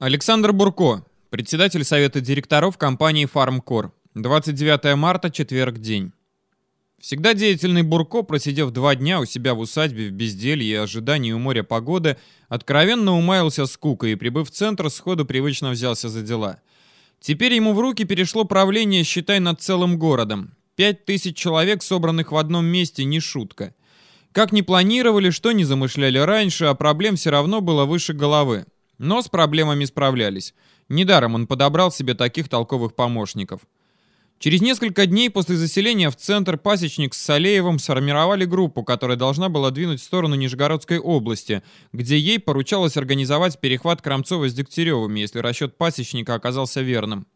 Александр Бурко, председатель совета директоров компании «Фармкор». 29 марта, четверг, день. Всегда деятельный Бурко, просидев два дня у себя в усадьбе в безделье и ожидании у моря погоды, откровенно умаялся скукой и, прибыв в центр, сходу привычно взялся за дела. Теперь ему в руки перешло правление, считай, над целым городом. Пять тысяч человек, собранных в одном месте, не шутка. Как ни планировали, что не замышляли раньше, а проблем все равно было выше головы. Но с проблемами справлялись. Недаром он подобрал себе таких толковых помощников. Через несколько дней после заселения в центр пасечник с Салеевым сформировали группу, которая должна была двинуть в сторону Нижегородской области, где ей поручалось организовать перехват Крамцова с Дегтяревыми, если расчет пасечника оказался верным.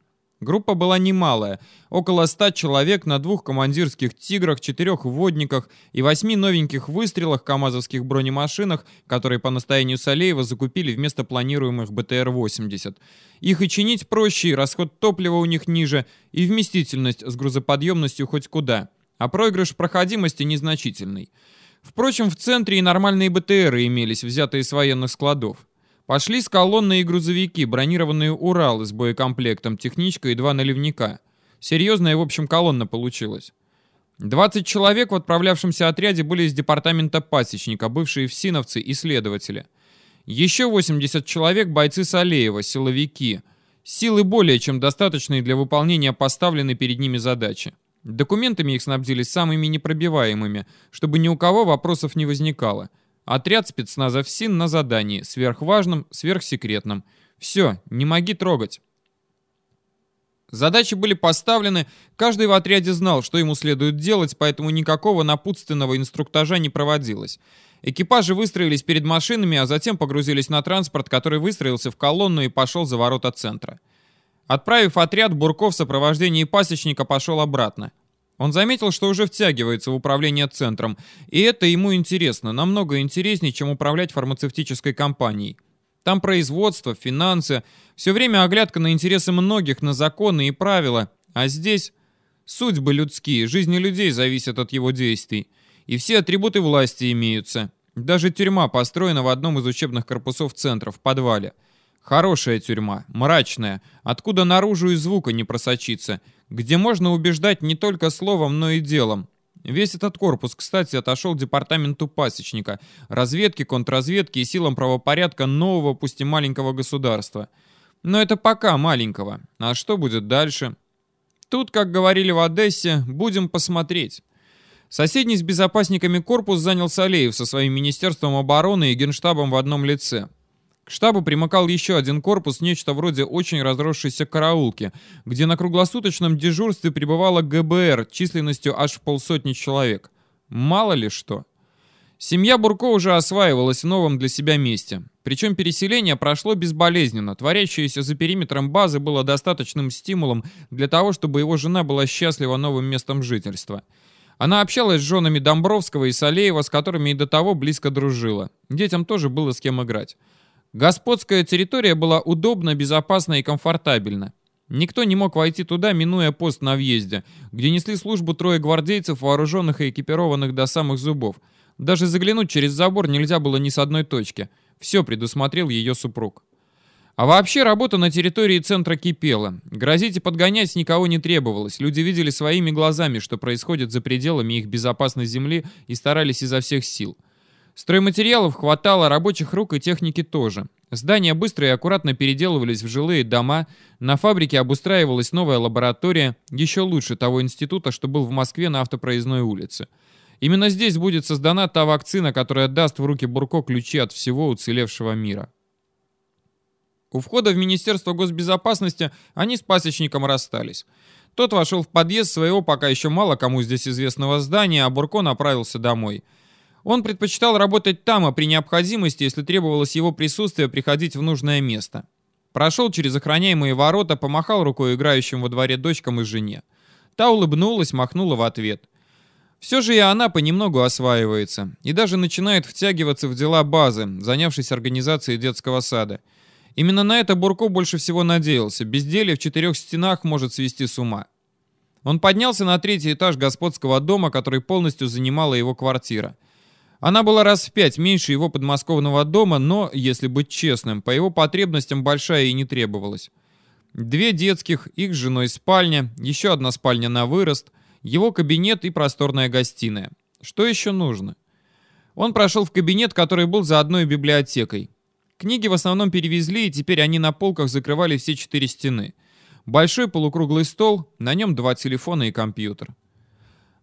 Группа была немалая, около ста человек на двух командирских «Тиграх», четырех водниках и восьми новеньких выстрелах камазовских бронемашинах, которые по настоянию Салеева закупили вместо планируемых БТР-80. Их и чинить проще, и расход топлива у них ниже, и вместительность с грузоподъемностью хоть куда, а проигрыш проходимости незначительный. Впрочем, в центре и нормальные БТРы имелись, взятые с военных складов. Пошли с колонны и грузовики, бронированные «Уралы» с боекомплектом, техничка и два наливника. Серьезная, в общем, колонна получилась. 20 человек в отправлявшемся отряде были из департамента пасечника, бывшие всиновцы и следователи. Еще 80 человек бойцы Салеева, силовики. Силы более чем достаточные для выполнения поставленной перед ними задачи. Документами их снабдили самыми непробиваемыми, чтобы ни у кого вопросов не возникало. Отряд спецназа ФСИН на задании, сверхважном, сверхсекретном. Все, не моги трогать. Задачи были поставлены, каждый в отряде знал, что ему следует делать, поэтому никакого напутственного инструктажа не проводилось. Экипажи выстроились перед машинами, а затем погрузились на транспорт, который выстроился в колонну и пошел за ворота центра. Отправив отряд, Бурков в сопровождении пасечника пошел обратно. Он заметил, что уже втягивается в управление центром, и это ему интересно, намного интереснее, чем управлять фармацевтической компанией. Там производство, финансы, все время оглядка на интересы многих, на законы и правила, а здесь судьбы людские, жизни людей зависят от его действий, и все атрибуты власти имеются. Даже тюрьма построена в одном из учебных корпусов центра, в подвале. Хорошая тюрьма, мрачная, откуда наружу и звука не просочится – где можно убеждать не только словом, но и делом. Весь этот корпус, кстати, отошел департаменту пасечника, разведки, контрразведки и силам правопорядка нового, пусть и маленького государства. Но это пока маленького. А что будет дальше? Тут, как говорили в Одессе, будем посмотреть. Соседний с безопасниками корпус занял Салеев со своим Министерством обороны и Генштабом в одном лице. К штабу примыкал еще один корпус, нечто вроде очень разросшейся караулки, где на круглосуточном дежурстве пребывала ГБР численностью аж в полсотни человек. Мало ли что. Семья Бурко уже осваивалась в новом для себя месте. Причем переселение прошло безболезненно. Творящееся за периметром базы было достаточным стимулом для того, чтобы его жена была счастлива новым местом жительства. Она общалась с женами Домбровского и Салеева, с которыми и до того близко дружила. Детям тоже было с кем играть. Господская территория была удобна, безопасна и комфортабельна. Никто не мог войти туда, минуя пост на въезде, где несли службу трое гвардейцев, вооруженных и экипированных до самых зубов. Даже заглянуть через забор нельзя было ни с одной точки. Все предусмотрел ее супруг. А вообще работа на территории центра кипела. Грозить и подгонять никого не требовалось. Люди видели своими глазами, что происходит за пределами их безопасной земли и старались изо всех сил. Стройматериалов хватало, рабочих рук и техники тоже. Здания быстро и аккуратно переделывались в жилые дома, на фабрике обустраивалась новая лаборатория, еще лучше того института, что был в Москве на автопроездной улице. Именно здесь будет создана та вакцина, которая даст в руки Бурко ключи от всего уцелевшего мира. У входа в Министерство госбезопасности они с пасечником расстались. Тот вошел в подъезд своего пока еще мало кому здесь известного здания, а Бурко направился домой – он предпочитал работать там, а при необходимости, если требовалось его присутствие, приходить в нужное место. Прошел через охраняемые ворота, помахал рукой играющим во дворе дочкам и жене. Та улыбнулась, махнула в ответ. Все же и она понемногу осваивается, и даже начинает втягиваться в дела базы, занявшись организацией детского сада. Именно на это Бурко больше всего надеялся. Безделье в четырех стенах может свести с ума. Он поднялся на третий этаж господского дома, который полностью занимала его квартира. Она была раз в пять меньше его подмосковного дома, но, если быть честным, по его потребностям большая и не требовалась. Две детских, их с женой спальня, еще одна спальня на вырост, его кабинет и просторная гостиная. Что еще нужно? Он прошел в кабинет, который был за одной библиотекой. Книги в основном перевезли, и теперь они на полках закрывали все четыре стены. Большой полукруглый стол, на нем два телефона и компьютер.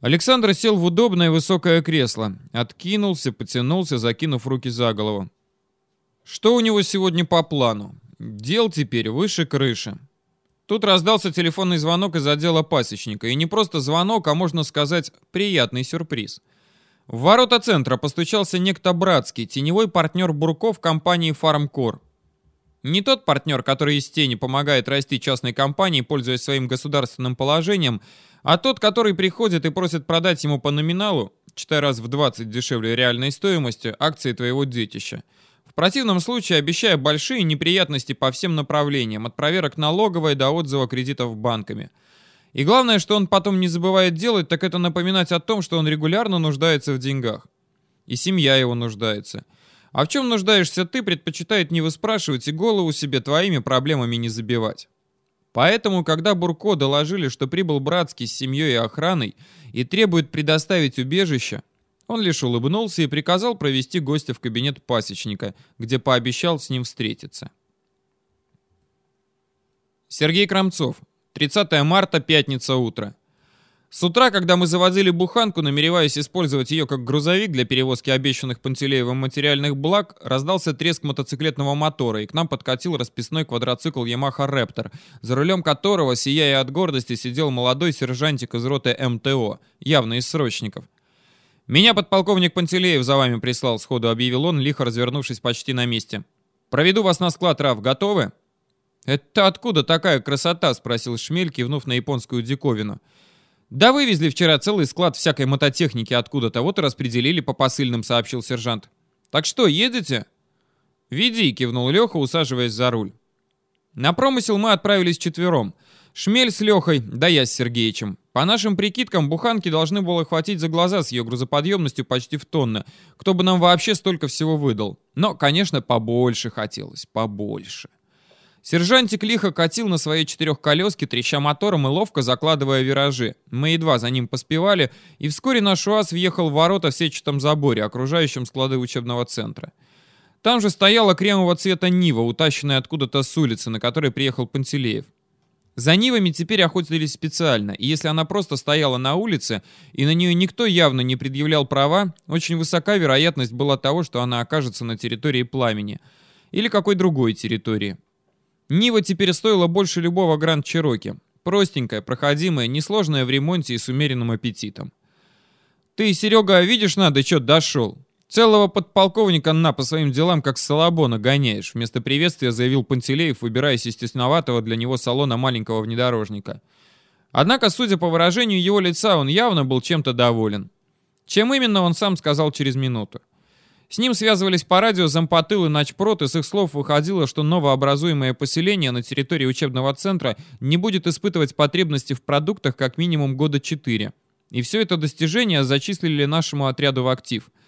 Александр сел в удобное высокое кресло, откинулся, потянулся, закинув руки за голову. Что у него сегодня по плану? Дел теперь выше крыши. Тут раздался телефонный звонок из отдела пасечника. И не просто звонок, а можно сказать, приятный сюрприз. В ворота центра постучался некто Братский, теневой партнер Бурков компании «Фармкор». Не тот партнер, который из тени помогает расти частной компании, пользуясь своим государственным положением, а тот, который приходит и просит продать ему по номиналу, читай раз в 20 дешевле реальной стоимости, акции твоего детища – в противном случае обещая большие неприятности по всем направлениям, от проверок налоговой до отзыва кредитов банками. И главное, что он потом не забывает делать, так это напоминать о том, что он регулярно нуждается в деньгах. И семья его нуждается. А в чем нуждаешься ты, предпочитает не выспрашивать и голову себе твоими проблемами не забивать. Поэтому, когда Бурко доложили, что прибыл Братский с семьей и охраной и требует предоставить убежище, он лишь улыбнулся и приказал провести гостя в кабинет пасечника, где пообещал с ним встретиться. Сергей Крамцов. 30 марта, пятница, утро. С утра, когда мы заводили буханку, намереваясь использовать ее как грузовик для перевозки обещанных Пантелеевым материальных благ, раздался треск мотоциклетного мотора, и к нам подкатил расписной квадроцикл Yamaha Raptor, за рулем которого, сияя от гордости, сидел молодой сержантик из роты МТО, явно из срочников. «Меня подполковник Пантелеев за вами прислал», — сходу объявил он, лихо развернувшись почти на месте. «Проведу вас на склад, Раф. Готовы?» «Это откуда такая красота?» — спросил Шмель, кивнув на японскую диковину. «Да вывезли вчера целый склад всякой мототехники откуда-то, вот и распределили по посыльным», — сообщил сержант. «Так что, едете?» «Веди», — кивнул Леха, усаживаясь за руль. На промысел мы отправились четвером. Шмель с Лехой, да я с Сергеичем. По нашим прикидкам, буханки должны было хватить за глаза с ее грузоподъемностью почти в тонны. Кто бы нам вообще столько всего выдал. Но, конечно, побольше хотелось, побольше. Сержантик лихо катил на своей четырехколеске, треща мотором и ловко закладывая виражи. Мы едва за ним поспевали, и вскоре наш УАЗ въехал в ворота в сетчатом заборе, окружающем склады учебного центра. Там же стояла кремового цвета Нива, утащенная откуда-то с улицы, на которой приехал Пантелеев. За Нивами теперь охотились специально, и если она просто стояла на улице, и на нее никто явно не предъявлял права, очень высока вероятность была того, что она окажется на территории пламени. Или какой другой территории. Нива теперь стоила больше любого Гранд Чироки. Простенькая, проходимая, несложная в ремонте и с умеренным аппетитом. «Ты, Серега, видишь, надо, чё дошел?» Целого подполковника на по своим делам как Салабона гоняешь, вместо приветствия заявил Пантелеев, выбираясь из тесноватого для него салона маленького внедорожника. Однако, судя по выражению его лица, он явно был чем-то доволен. Чем именно, он сам сказал через минуту. С ним связывались по радио зампотыл и начпрот, и с их слов выходило, что новообразуемое поселение на территории учебного центра не будет испытывать потребности в продуктах как минимум года четыре. И все это достижение зачислили нашему отряду в актив –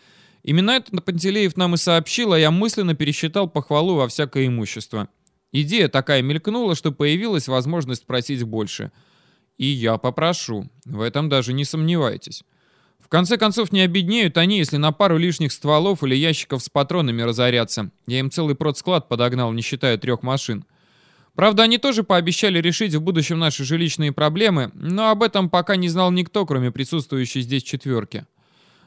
Именно это Пантелеев нам и сообщил, а я мысленно пересчитал похвалу во всякое имущество. Идея такая мелькнула, что появилась возможность просить больше. И я попрошу. В этом даже не сомневайтесь. В конце концов, не обеднеют они, если на пару лишних стволов или ящиков с патронами разорятся. Я им целый продсклад подогнал, не считая трех машин. Правда, они тоже пообещали решить в будущем наши жилищные проблемы, но об этом пока не знал никто, кроме присутствующей здесь четверки.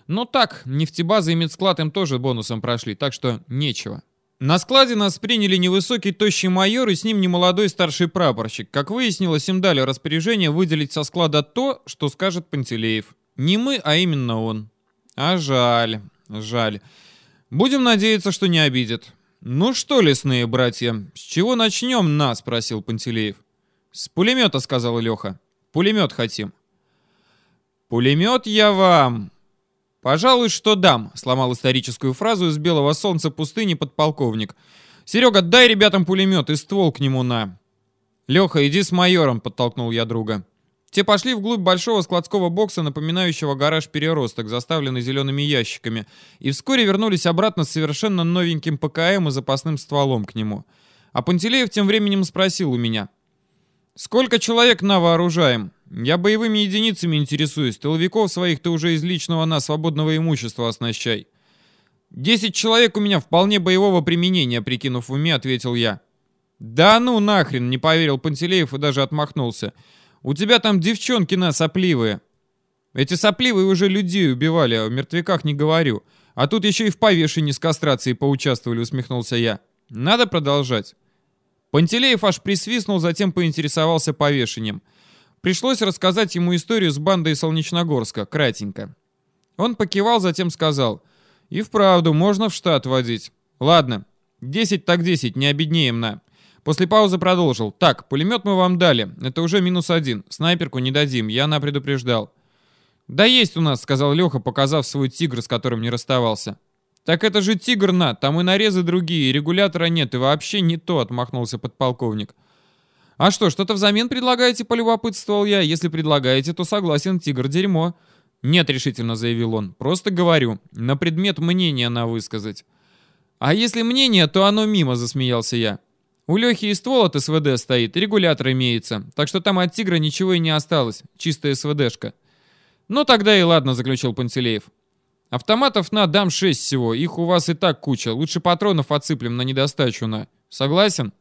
Ну так, нефтебаза и медсклад им тоже бонусом прошли, так что нечего. На складе нас приняли невысокий тощий майор и с ним немолодой старший прапорщик. Как выяснилось, им дали распоряжение выделить со склада то, что скажет Пантелеев. Не мы, а именно он. А жаль, жаль. Будем надеяться, что не обидит. «Ну что, лесные братья, с чего начнем на?» — спросил Пантелеев. «С пулемета», — сказал Леха. «Пулемет хотим». «Пулемет я вам!» «Пожалуй, что дам», — сломал историческую фразу из белого солнца пустыни подполковник. «Серега, дай ребятам пулемет и ствол к нему на». «Леха, иди с майором», — подтолкнул я друга. Те пошли вглубь большого складского бокса, напоминающего гараж-переросток, заставленный зелеными ящиками, и вскоре вернулись обратно с совершенно новеньким ПКМ и запасным стволом к нему. А Пантелеев тем временем спросил у меня. «Сколько человек на вооружаем? Я боевыми единицами интересуюсь. Тыловиков своих ты уже из личного на свободного имущества оснащай». «Десять человек у меня вполне боевого применения», прикинув в уме, ответил я. «Да ну нахрен!» — не поверил Пантелеев и даже отмахнулся. У тебя там девчонки на сопливые. Эти сопливые уже людей убивали, а о мертвяках не говорю. А тут еще и в повешении с кастрацией поучаствовали, усмехнулся я. Надо продолжать. Пантелеев аж присвистнул, затем поинтересовался повешением. Пришлось рассказать ему историю с бандой Солнечногорска, кратенько. Он покивал, затем сказал. И вправду, можно в штат водить. Ладно, 10 так 10, не обеднеем на. После паузы продолжил. «Так, пулемет мы вам дали. Это уже минус один. Снайперку не дадим. Я на предупреждал». «Да есть у нас», — сказал Леха, показав свой тигр, с которым не расставался. «Так это же тигр на, там и нарезы другие, и регулятора нет, и вообще не то», — отмахнулся подполковник. «А что, что-то взамен предлагаете?» — полюбопытствовал я. «Если предлагаете, то согласен, тигр дерьмо». «Нет», — решительно заявил он. «Просто говорю. На предмет мнения на высказать». «А если мнение, то оно мимо», — засмеялся я. У Лехи и ствол от СВД стоит, регулятор имеется, так что там от Тигра ничего и не осталось, чистая СВДшка. Ну тогда и ладно, заключил Пантелеев. Автоматов на дам 6 всего, их у вас и так куча, лучше патронов отсыплем на недостачу на. Согласен?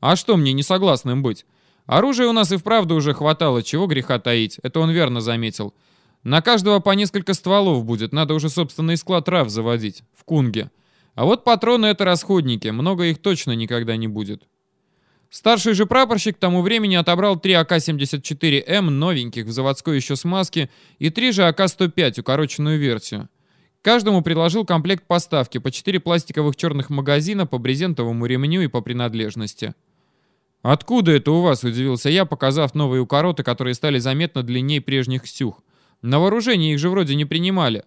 А что мне не согласным быть? Оружия у нас и вправду уже хватало, чего греха таить, это он верно заметил. На каждого по несколько стволов будет, надо уже собственный склад РАВ заводить, в Кунге. А вот патроны — это расходники, много их точно никогда не будет. Старший же прапорщик к тому времени отобрал три АК-74М новеньких в заводской еще смазке и три же АК-105 укороченную версию. Каждому предложил комплект поставки по четыре пластиковых черных магазина по брезентовому ремню и по принадлежности. «Откуда это у вас?» – удивился я, показав новые укороты, которые стали заметно длиннее прежних «Ксюх». «На вооружение их же вроде не принимали».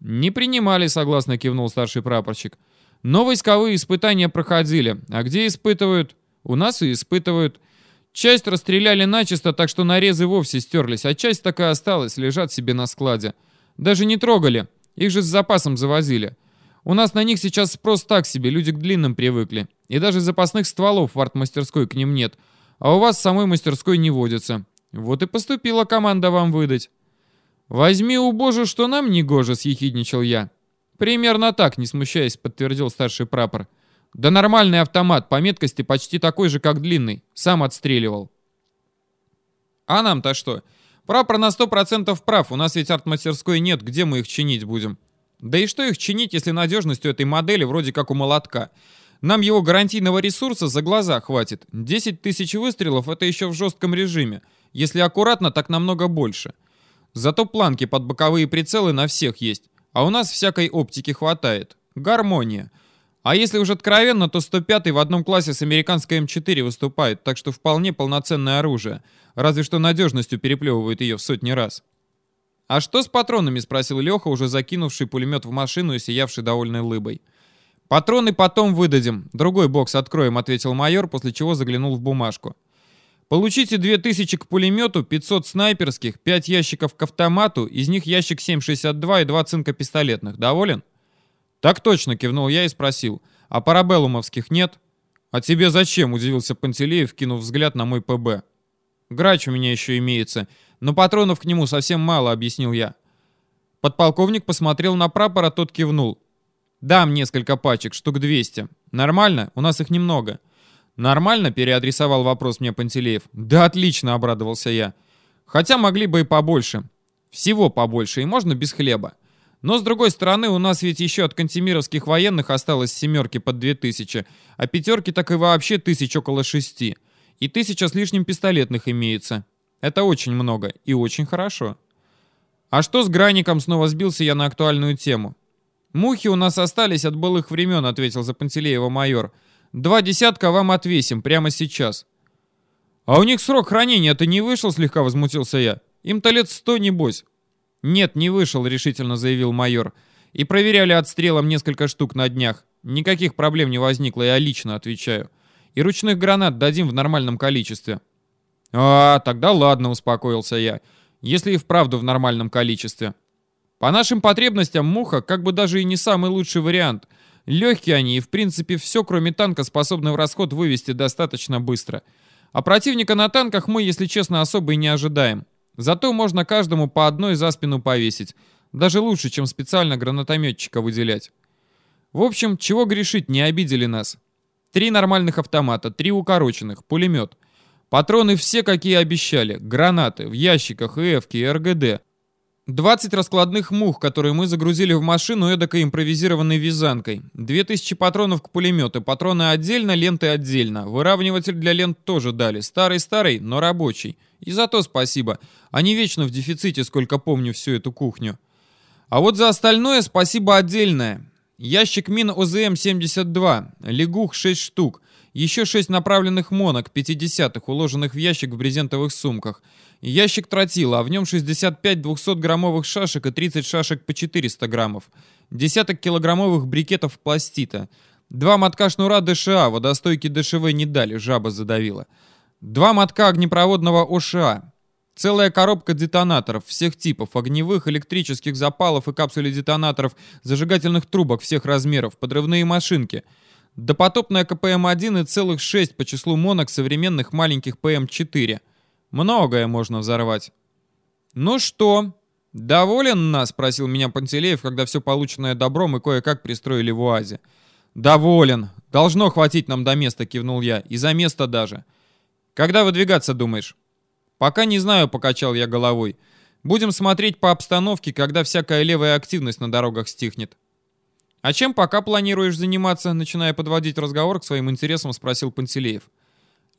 «Не принимали», — согласно кивнул старший прапорщик. «Но войсковые испытания проходили. А где испытывают? У нас и испытывают. Часть расстреляли начисто, так что нарезы вовсе стерлись, а часть так и осталась, лежат себе на складе. Даже не трогали, их же с запасом завозили. У нас на них сейчас спрос так себе, люди к длинным привыкли. И даже запасных стволов в артмастерской к ним нет. А у вас самой мастерской не водится. Вот и поступила команда вам выдать». «Возьми у Божу, что нам не гоже», — съехидничал я. «Примерно так», — не смущаясь, подтвердил старший прапор. «Да нормальный автомат, по меткости почти такой же, как длинный. Сам отстреливал». «А нам-то что? Прапор на сто процентов прав, у нас ведь артмастерской нет, где мы их чинить будем?» «Да и что их чинить, если надежность у этой модели вроде как у молотка?» Нам его гарантийного ресурса за глаза хватит. 10 тысяч выстрелов — это еще в жестком режиме. Если аккуратно, так намного больше. Зато планки под боковые прицелы на всех есть, а у нас всякой оптики хватает. Гармония. А если уж откровенно, то 105-й в одном классе с американской М4 выступает, так что вполне полноценное оружие. Разве что надежностью переплевывает ее в сотни раз. «А что с патронами?» — спросил Леха, уже закинувший пулемет в машину и сиявший довольной лыбой. «Патроны потом выдадим. Другой бокс откроем», — ответил майор, после чего заглянул в бумажку. Получите 2000 к пулемету, 500 снайперских, 5 ящиков к автомату, из них ящик 7,62 и 2 цинка пистолетных. Доволен? Так точно, кивнул я и спросил. А парабеллумовских нет? А тебе зачем? Удивился Пантелеев, кинув взгляд на мой ПБ. Грач у меня еще имеется, но патронов к нему совсем мало, объяснил я. Подполковник посмотрел на прапор, а тот кивнул. «Дам несколько пачек, штук 200. Нормально? У нас их немного». «Нормально?» — переадресовал вопрос мне Пантелеев. «Да отлично!» — обрадовался я. «Хотя могли бы и побольше. Всего побольше, и можно без хлеба. Но, с другой стороны, у нас ведь еще от кантемировских военных осталось семерки под две тысячи, а пятерки так и вообще тысяч около шести. И тысяча с лишним пистолетных имеется. Это очень много и очень хорошо. А что с Граником снова сбился я на актуальную тему? «Мухи у нас остались от былых времен», — ответил за Пантелеева майор. Два десятка вам отвесим прямо сейчас». «А у них срок хранения-то не вышел?» — слегка возмутился я. «Им-то лет сто, небось». «Нет, не вышел», — решительно заявил майор. «И проверяли отстрелом несколько штук на днях. Никаких проблем не возникло, я лично отвечаю. И ручных гранат дадим в нормальном количестве». «А, тогда ладно», — успокоился я, «если и вправду в нормальном количестве». По нашим потребностям муха как бы даже и не самый лучший вариант. Легкие они и в принципе все, кроме танка, способны в расход вывести достаточно быстро. А противника на танках мы, если честно, особо и не ожидаем. Зато можно каждому по одной за спину повесить. Даже лучше, чем специально гранатометчика выделять. В общем, чего грешить, не обидели нас. Три нормальных автомата, три укороченных, пулемет. Патроны все, какие обещали. Гранаты, в ящиках, и эвки, и РГД. 20 раскладных мух, которые мы загрузили в машину эдакой импровизированной вязанкой. 2000 патронов к пулемету, патроны отдельно, ленты отдельно. Выравниватель для лент тоже дали. Старый-старый, но рабочий. И за то спасибо. Они вечно в дефиците, сколько помню всю эту кухню. А вот за остальное спасибо отдельное. Ящик мин ОЗМ-72, лягух 6 штук, еще 6 направленных монок 50-х, уложенных в ящик в брезентовых сумках, ящик тротила, а в нем 65 200-граммовых шашек и 30 шашек по 400 граммов, десяток килограммовых брикетов пластита, два мотка шнура ДША, водостойки ДШВ не дали, жаба задавила, два мотка огнепроводного ОША, Целая коробка детонаторов всех типов, огневых, электрических запалов и капсулей детонаторов, зажигательных трубок всех размеров, подрывные машинки. Допотопная КПМ-1 и целых 6 по числу монок современных маленьких ПМ-4. Многое можно взорвать. «Ну что, доволен нас?» — спросил меня Пантелеев, когда все полученное добром и кое-как пристроили в УАЗе. «Доволен. Должно хватить нам до места», — кивнул я. «И за место даже. Когда выдвигаться думаешь?» «Пока не знаю», — покачал я головой. «Будем смотреть по обстановке, когда всякая левая активность на дорогах стихнет». «А чем пока планируешь заниматься?» Начиная подводить разговор к своим интересам, спросил Пантелеев.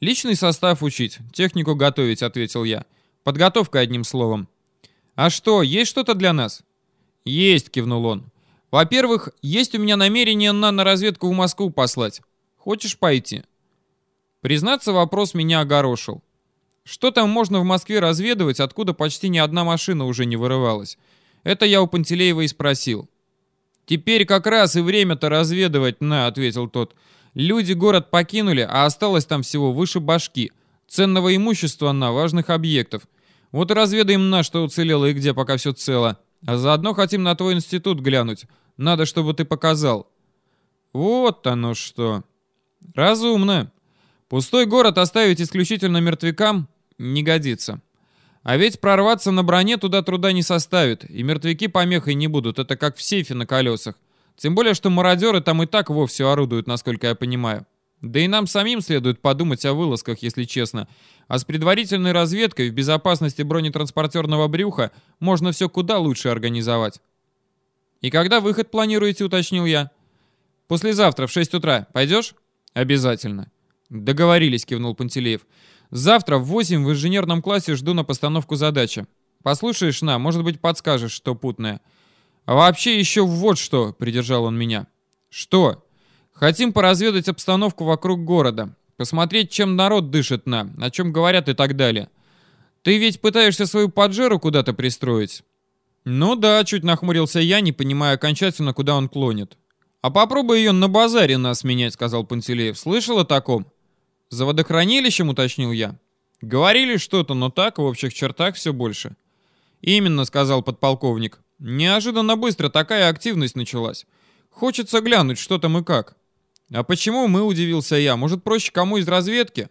«Личный состав учить, технику готовить», — ответил я. «Подготовка, одним словом». «А что, есть что-то для нас?» «Есть», — кивнул он. «Во-первых, есть у меня намерение на, на разведку в Москву послать. Хочешь пойти?» Признаться, вопрос меня огорошил. Что там можно в Москве разведывать, откуда почти ни одна машина уже не вырывалась? Это я у Пантелеева и спросил. «Теперь как раз и время-то разведывать на», — ответил тот. «Люди город покинули, а осталось там всего выше башки. Ценного имущества на важных объектов. Вот и разведаем на, что уцелело и где пока все цело. А заодно хотим на твой институт глянуть. Надо, чтобы ты показал». «Вот оно что». «Разумно. Пустой город оставить исключительно мертвякам не годится. А ведь прорваться на броне туда труда не составит, и мертвяки помехой не будут, это как в сейфе на колесах. Тем более, что мародеры там и так вовсе орудуют, насколько я понимаю. Да и нам самим следует подумать о вылазках, если честно. А с предварительной разведкой в безопасности бронетранспортерного брюха можно все куда лучше организовать. «И когда выход планируете?» — уточнил я. «Послезавтра в 6 утра. Пойдешь?» «Обязательно». «Договорились», — кивнул Пантелеев. «Завтра в 8 в инженерном классе жду на постановку задачи. Послушаешь, на, может быть, подскажешь, что путное». «А вообще еще вот что», — придержал он меня. «Что?» «Хотим поразведать обстановку вокруг города, посмотреть, чем народ дышит на, о чем говорят и так далее. Ты ведь пытаешься свою поджеру куда-то пристроить?» «Ну да», — чуть нахмурился я, не понимая окончательно, куда он клонит. «А попробуй ее на базаре нас менять», — сказал Пантелеев. «Слышал о таком?» «За водохранилищем?» — уточнил я. «Говорили что-то, но так, в общих чертах, все больше». «Именно», — сказал подполковник. «Неожиданно быстро такая активность началась. Хочется глянуть, что там и как». «А почему мы?» — удивился я. «Может, проще кому из разведки?»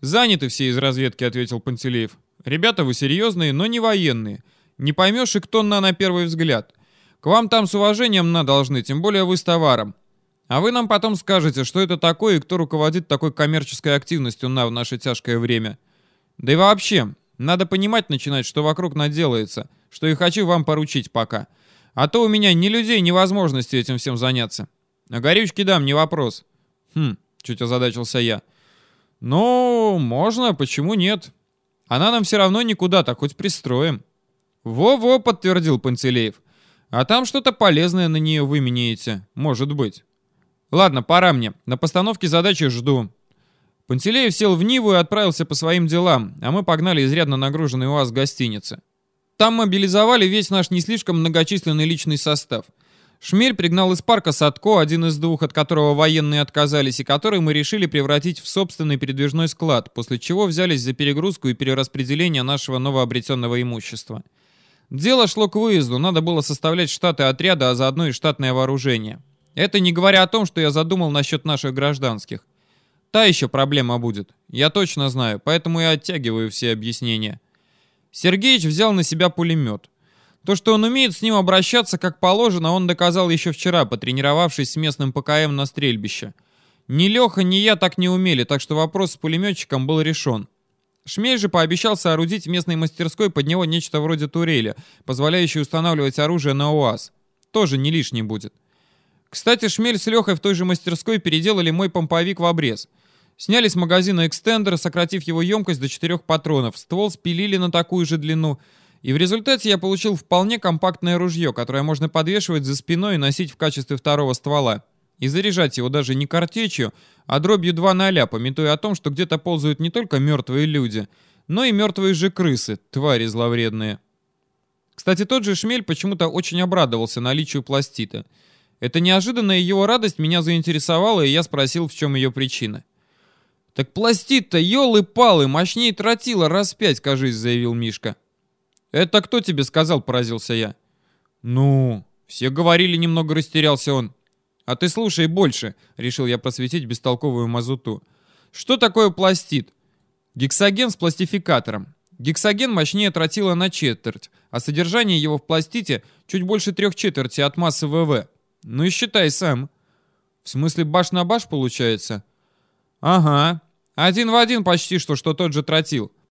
«Заняты все из разведки», — ответил Пантелеев. «Ребята вы серьезные, но не военные. Не поймешь и кто на на первый взгляд. К вам там с уважением на должны, тем более вы с товаром. А вы нам потом скажете, что это такое и кто руководит такой коммерческой активностью на в наше тяжкое время. Да и вообще, надо понимать начинать, что вокруг наделается, что и хочу вам поручить пока. А то у меня ни людей, ни возможности этим всем заняться. А горючки дам, не вопрос. Хм, чуть озадачился я. Ну, можно, почему нет? Она нам все равно никуда, так хоть пристроим. Во-во, подтвердил Пантелеев. А там что-то полезное на нее вы меняете, может быть. Ладно, пора мне. На постановке задачи жду. Пантелеев сел в Ниву и отправился по своим делам, а мы погнали изрядно нагруженный УАЗ в гостинице. Там мобилизовали весь наш не слишком многочисленный личный состав. Шмель пригнал из парка Садко, один из двух, от которого военные отказались, и который мы решили превратить в собственный передвижной склад, после чего взялись за перегрузку и перераспределение нашего новообретенного имущества. Дело шло к выезду, надо было составлять штаты отряда, а заодно и штатное вооружение. Это не говоря о том, что я задумал насчет наших гражданских. Та еще проблема будет, я точно знаю, поэтому и оттягиваю все объяснения. Сергеич взял на себя пулемет. То, что он умеет с ним обращаться как положено, он доказал еще вчера, потренировавшись с местным ПКМ на стрельбище. Ни Леха, ни я так не умели, так что вопрос с пулеметчиком был решен. Шмель же пообещал соорудить в местной мастерской под него нечто вроде турели, позволяющее устанавливать оружие на УАЗ. Тоже не лишний будет. Кстати, Шмель с Лехой в той же мастерской переделали мой помповик в обрез. Сняли с магазина экстендер, сократив его емкость до 4 патронов, ствол спилили на такую же длину — и в результате я получил вполне компактное ружье, которое можно подвешивать за спиной и носить в качестве второго ствола. И заряжать его даже не картечью, а дробью 2 на ля, пометуя о том, что где-то ползают не только мертвые люди, но и мертвые же крысы, твари зловредные. Кстати, тот же Шмель почему-то очень обрадовался наличию пластита. Эта неожиданная его радость меня заинтересовала, и я спросил, в чем ее причина. «Так пластит-то, елы-палы, мощнее тротила раз пять, кажись», — заявил Мишка. «Это кто тебе сказал?» — поразился я. «Ну...» — все говорили, немного растерялся он. «А ты слушай больше», — решил я просветить бестолковую мазуту. «Что такое пластид?» Гексоген с пластификатором. Гексоген мощнее тротила на четверть, а содержание его в пластите чуть больше трех четверти от массы ВВ. Ну и считай сам. В смысле баш на баш получается? Ага. Один в один почти что, что тот же тротил.